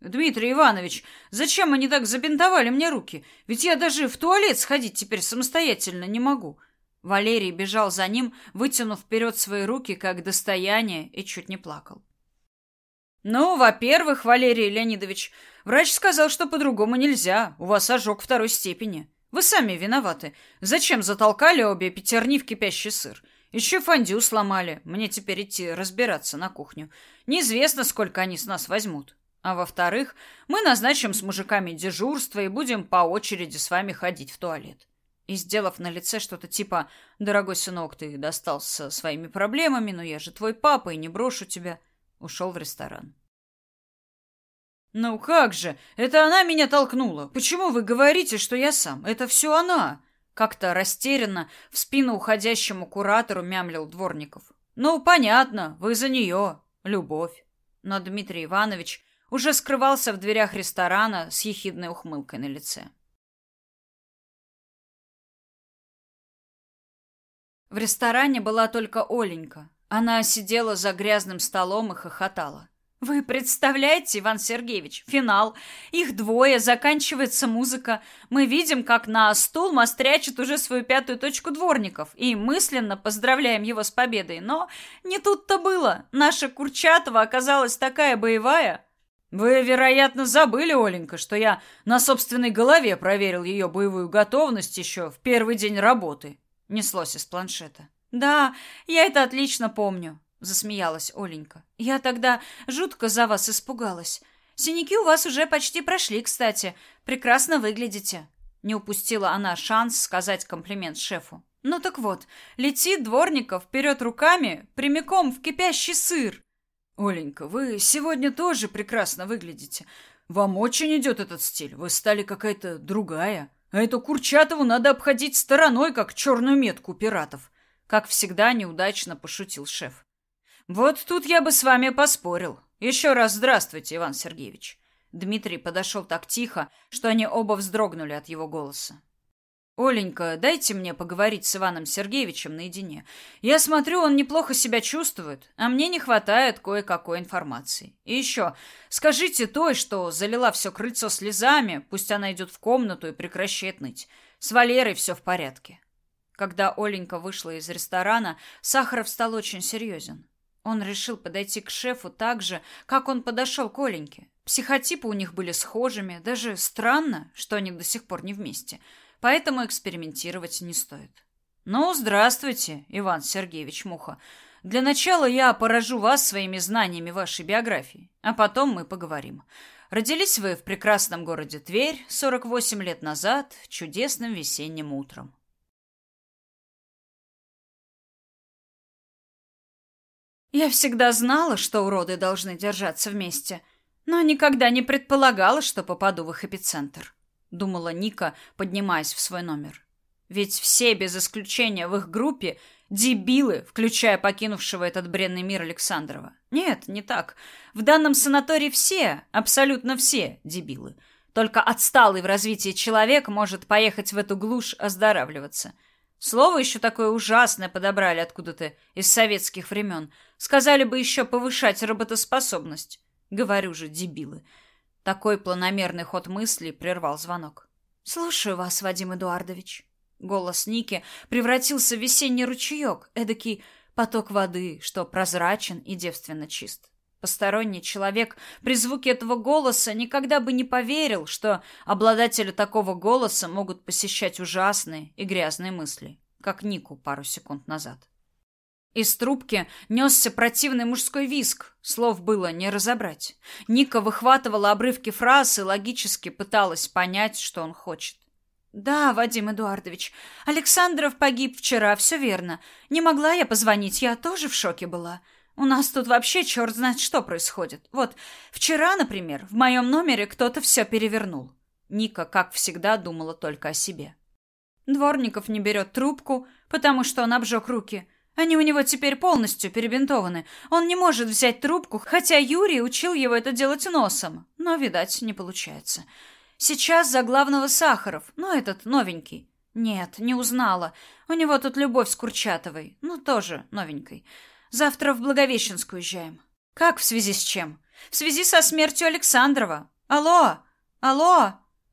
Дмитрий Иванович, зачем они так забинтовали мне руки? Ведь я даже в туалет сходить теперь самостоятельно не могу. Валерий бежал за ним, вытянув вперед свои руки как достояние, и чуть не плакал. Ну, во-первых, Валерий Леонидович, врач сказал, что по-другому нельзя. У вас ожог второй степени. Вы сами виноваты. Зачем затолкали обе пятерни в кипящий сыр? Еще фондю сломали. Мне теперь идти разбираться на кухню. Неизвестно, сколько они с нас возьмут. А во-вторых, мы назначим с мужиками дежурство и будем по очереди с вами ходить в туалет. И, сделав на лице что-то типа «Дорогой сынок, ты достался своими проблемами, но я же твой папа и не брошу тебя», ушел в ресторан. «Ну как же? Это она меня толкнула. Почему вы говорите, что я сам? Это все она!» Как-то растерянно в спину уходящему куратору мямлил Дворников. «Ну, понятно, вы за нее. Любовь». Но Дмитрий Иванович уже скрывался в дверях ресторана с ехидной ухмылкой на лице. В ресторане была только Оленька. Она сидела за грязным столом и хохотала. Вы представляете, Иван Сергеевич, финал. Их двое, заканчивается музыка. Мы видим, как на стул мострячит уже свою пятую точку дворников, и мысленно поздравляем его с победой. Но не тут-то было. Наша Курчатова оказалась такая боевая. Вы, вероятно, забыли, Оленька, что я на собственной голове проверил ее боевую готовность еще в первый день работы. Неслось из планшета. Да, я это отлично помню засмеялась Оленька. Я тогда жутко за вас испугалась. Синяки у вас уже почти прошли, кстати. Прекрасно выглядите. Не упустила она шанс сказать комплимент шефу. Ну так вот, летит дворников вперед руками, прямиком в кипящий сыр. Оленька, вы сегодня тоже прекрасно выглядите. Вам очень идет этот стиль. Вы стали какая-то другая. А эту Курчатову надо обходить стороной, как черную метку пиратов. Как всегда, неудачно пошутил шеф. Вот тут я бы с вами поспорил. Еще раз здравствуйте, Иван Сергеевич. Дмитрий подошел так тихо, что они оба вздрогнули от его голоса. Оленька, дайте мне поговорить с Иваном Сергеевичем наедине. Я смотрю, он неплохо себя чувствует, а мне не хватает кое-какой информации. И еще, скажите той, что залила все крыльцо слезами, пусть она идет в комнату и прекращает ныть. С Валерой все в порядке. Когда Оленька вышла из ресторана, Сахаров стал очень серьезен. Он решил подойти к шефу так же, как он подошел к Оленьке. Психотипы у них были схожими, даже странно, что они до сих пор не вместе. Поэтому экспериментировать не стоит. Ну, здравствуйте, Иван Сергеевич Муха. Для начала я поражу вас своими знаниями вашей биографии, а потом мы поговорим. Родились вы в прекрасном городе Тверь 48 лет назад, чудесным весенним утром. Я всегда знала, что уроды должны держаться вместе, но никогда не предполагала, что попаду в их эпицентр, думала Ника, поднимаясь в свой номер. Ведь все без исключения в их группе дебилы, включая покинувшего этот бренный мир Александрова. Нет, не так. В данном санатории все, абсолютно все дебилы. Только отсталый в развитии человек может поехать в эту глушь оздоравливаться. Слово еще такое ужасное подобрали откуда-то из советских времен. Сказали бы еще повышать работоспособность. Говорю же, дебилы. Такой планомерный ход мысли прервал звонок. «Слушаю вас, Вадим Эдуардович». Голос Ники превратился в весенний ручеек, эдакий поток воды, что прозрачен и девственно чист. Посторонний человек при звуке этого голоса никогда бы не поверил, что обладатели такого голоса могут посещать ужасные и грязные мысли, как Нику пару секунд назад. Из трубки несся противный мужской виск, слов было не разобрать. Ника выхватывала обрывки фраз и логически пыталась понять, что он хочет. «Да, Вадим Эдуардович, Александров погиб вчера, все верно. Не могла я позвонить, я тоже в шоке была. У нас тут вообще черт знает что происходит. Вот, вчера, например, в моем номере кто-то все перевернул. Ника, как всегда, думала только о себе. Дворников не берет трубку, потому что он обжег руки. Они у него теперь полностью перебинтованы. Он не может взять трубку, хотя Юрий учил его это делать носом. Но, видать, не получается. Сейчас за главного Сахаров, ну, этот новенький. Нет, не узнала. У него тут любовь с Курчатовой, ну, тоже новенькой. Завтра в Благовещенск уезжаем. Как в связи с чем? В связи со смертью Александрова. Алло! Алло!»